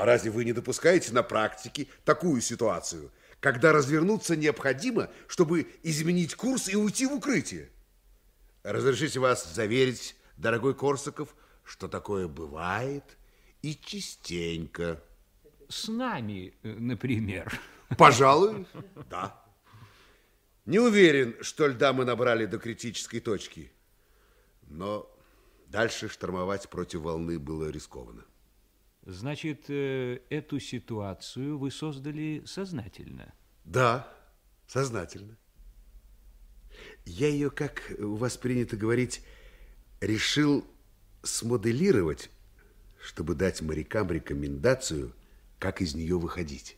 А разве вы не допускаете на практике такую ситуацию, когда развернуться необходимо, чтобы изменить курс и уйти в укрытие? Разрешите вас заверить, дорогой Корсаков, что такое бывает и частенько. С нами, э, например. Пожалуй, да. Не уверен, что льда мы набрали до критической точки. Но дальше штормовать против волны было рискованно. Значит, э, эту ситуацию вы создали сознательно? Да, сознательно. Я ее, как у вас принято говорить, решил смоделировать, чтобы дать морякам рекомендацию, как из нее выходить.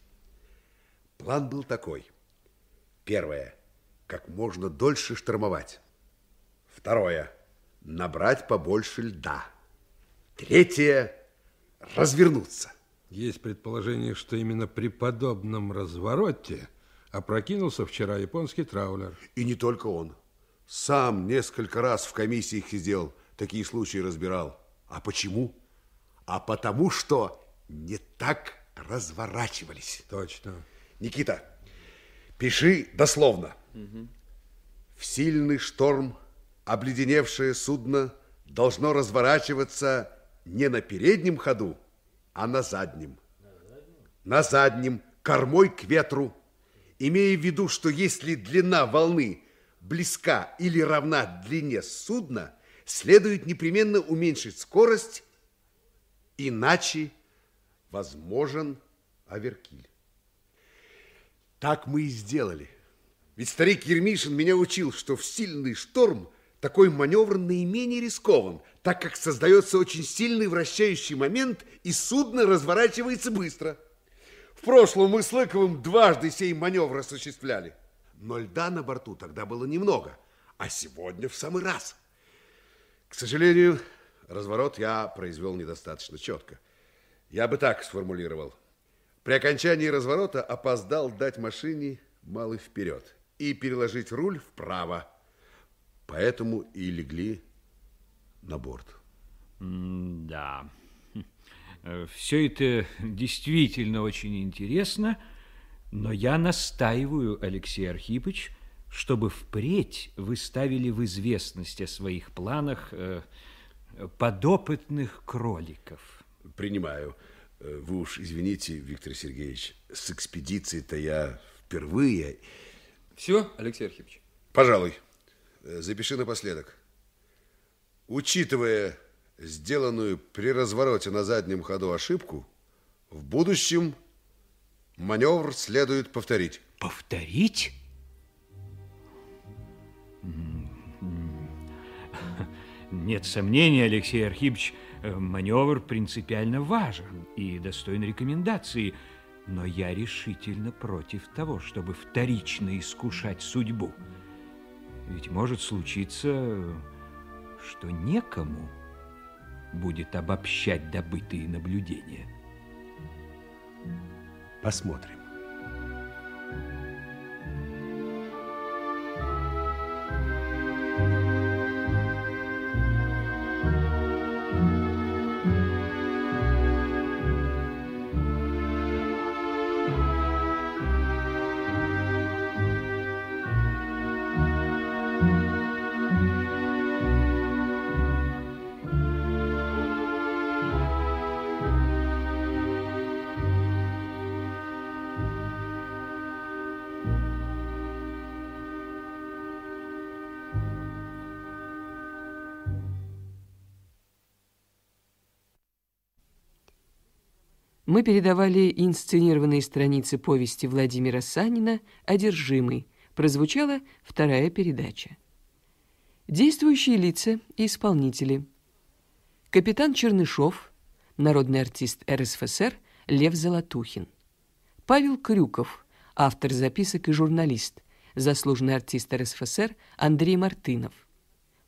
План был такой. Первое. Как можно дольше штормовать. Второе. Набрать побольше льда. Третье. Развернуться. Есть предположение, что именно при подобном развороте опрокинулся вчера японский траулер. И не только он. Сам несколько раз в комиссиях сидел, такие случаи разбирал. А почему? А потому что не так разворачивались. Точно. Никита, пиши дословно. Угу. В сильный шторм обледеневшее судно должно разворачиваться не на переднем ходу, а на заднем. На заднем, кормой к ветру, имея в виду, что если длина волны близка или равна длине судна, следует непременно уменьшить скорость, иначе возможен оверкиль. Так мы и сделали. Ведь старик Ермишин меня учил, что в сильный шторм такой маневр наименее рискован, так как создается очень сильный вращающий момент, и судно разворачивается быстро. В прошлом мы с Лыковым дважды сей маневр осуществляли. Но льда на борту тогда было немного, а сегодня в самый раз. К сожалению, разворот я произвел недостаточно четко. Я бы так сформулировал. При окончании разворота опоздал дать машине малый вперед и переложить руль вправо. Поэтому и легли на борт. да. Все это действительно очень интересно, но я настаиваю, Алексей Архипович, чтобы впредь вы ставили в известность о своих планах э, подопытных кроликов. Принимаю. Э, вы уж извините, Виктор Сергеевич, с экспедицией-то я впервые... Все, Алексей Архипович? Пожалуй. Э, запиши напоследок. Учитывая сделанную при развороте на заднем ходу ошибку, в будущем маневр следует повторить. Повторить? Нет сомнений, Алексей Архипович, э, маневр принципиально важен и достоин рекомендации, но я решительно против того, чтобы вторично искушать судьбу. Ведь может случиться, что некому будет обобщать добытые наблюдения. Посмотрим. Мы передавали инсценированные страницы повести Владимира Санина «Одержимый». Прозвучала вторая передача. Действующие лица и исполнители. Капитан Чернышов, народный артист РСФСР Лев Золотухин. Павел Крюков, автор записок и журналист, заслуженный артист РСФСР Андрей Мартынов.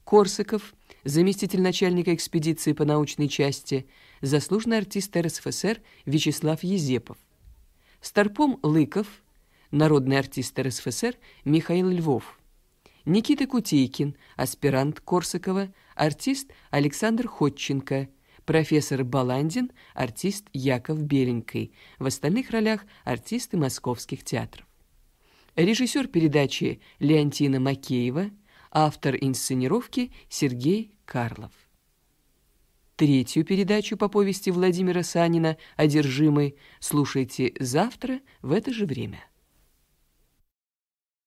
Корсаков, заместитель начальника экспедиции по научной части, заслуженный артист РСФСР Вячеслав Езепов. Старпом Лыков, народный артист РСФСР Михаил Львов. Никита Кутейкин, аспирант Корсакова, артист Александр Ходченко, профессор Баландин, артист Яков Беленький. В остальных ролях артисты московских театров. Режиссер передачи Леонтина Макеева, автор инсценировки Сергей Карлов. Третью передачу по повести Владимира Санина «Одержимый» слушайте завтра в это же время.